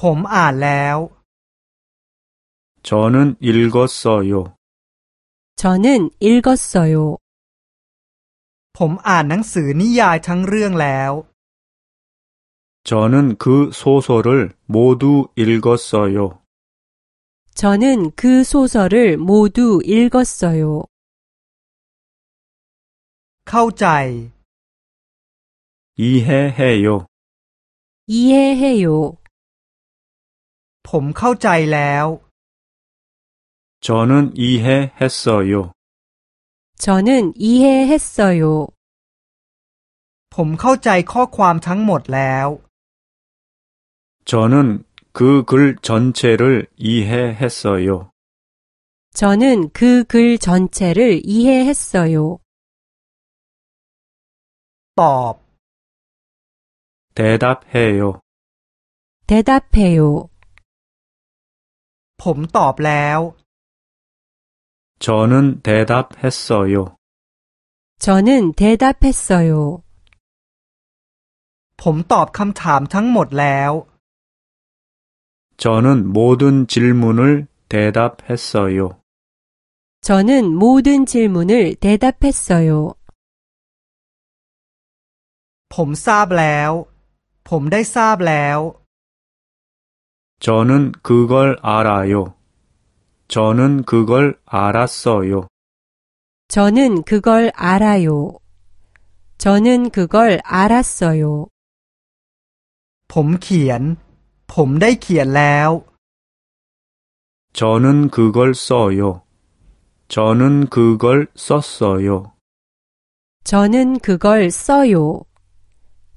ผมอ่านแล้ว 저는 읽었어요 저는 읽었어요 ผมอ่านหนังสือนิยายทั้งเรื่องแล้ว 저는 그 소설을 모두 읽었어요 저는 그 소설을 모두 읽었어요 เข้าใจ 이해해요 이해해요 ผมเข้าใจแล้ว 저는 이해했어요 저는 이해했어요 ผมเข้าใจข้อความทั้งหมดแล้ว 저는 그 글 전체를 이해했어요 저는 그 글 전체를 이해했어요 ตอบ 대답해요 대답해요 ผมตอบแล้ว 저는 대답했어요 저는 대답했어요 ผมตอบคำถามทั้งหมดแล้ว 저는 모든 질문을 대답했어요 저는 모든 질문을 대답했어요 ผมทราบแล้ว ผมได้ทราบแล้ว 저는 그걸 알아요 저는 그걸 알았어요 저는 그걸 알아요 저는 그걸 알았어요 ผมเขียน ผมได้เขียนแล้ว 저는 그걸 써요 저는 그걸 썼어요 저는 그걸 써요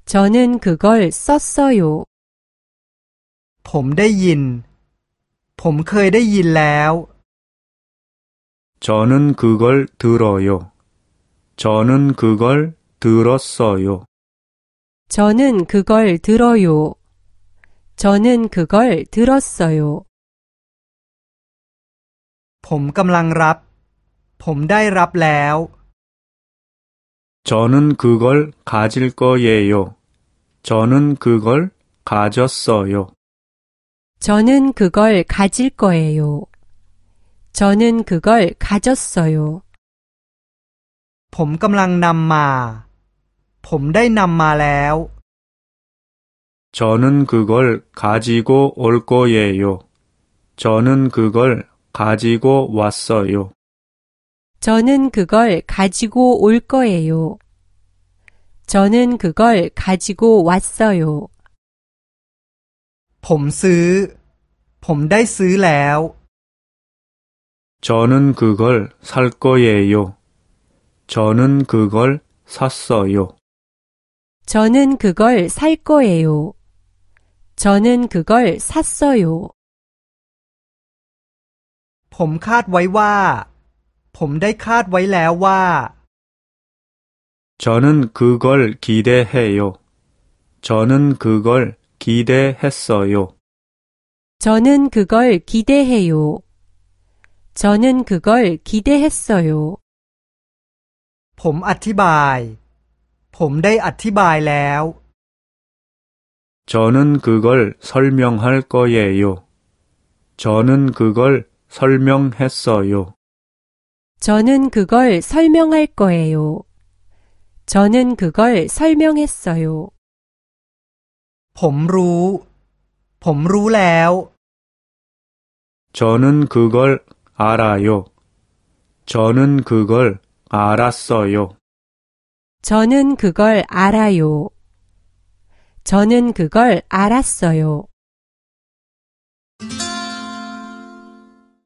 저는 그걸 썼어요 ผมได้ยิน ผมเคยได้ยินแล้ว 저는 그걸 들어요 저는 그걸 들었어요 저는 그걸 들어요 저는 그걸 들었어요 ผมกำลังรับ ผมได้รับแล้ว 저는 그걸 가질 거예요 저는 그걸 가졌어요 저는 그걸 가질 거예요 저는 그걸 가졌어요 ผมกำลังนำมา ผมได้นำมาแล้ว 저는 그걸 가지고 올 거예요 저는 그걸 가지고 왔어요 저는 그걸 가지고 올 거예요 저는 그걸 가지고 왔어요 ผมซื้อ ผมได้ซื้อแล้ว 저는 그걸 살 거예요 저는 그걸 샀어요 저는 그걸 살 거예요 저는 그걸 샀어요 ผมคาดไว้ว่า ผมได้คาดไว้แล้วว่า 저는 그걸 기대해요 저는 그걸 기대했어요 저는 그걸 기대해요 저는 그걸 기대했어요 ผมอธิบาย ผมได้อธิบายแล้ว 저는 그걸 설명할 거예요 저는 그걸 설명했어요 저는 그걸 설명할 거예요 저는 그걸 설명했어요 ผมรู้ ผมรู้แล้ว 저는 그걸 알아요 저는 그걸 알았어요 저는 그걸 알아요. 저는 그걸 알았어요.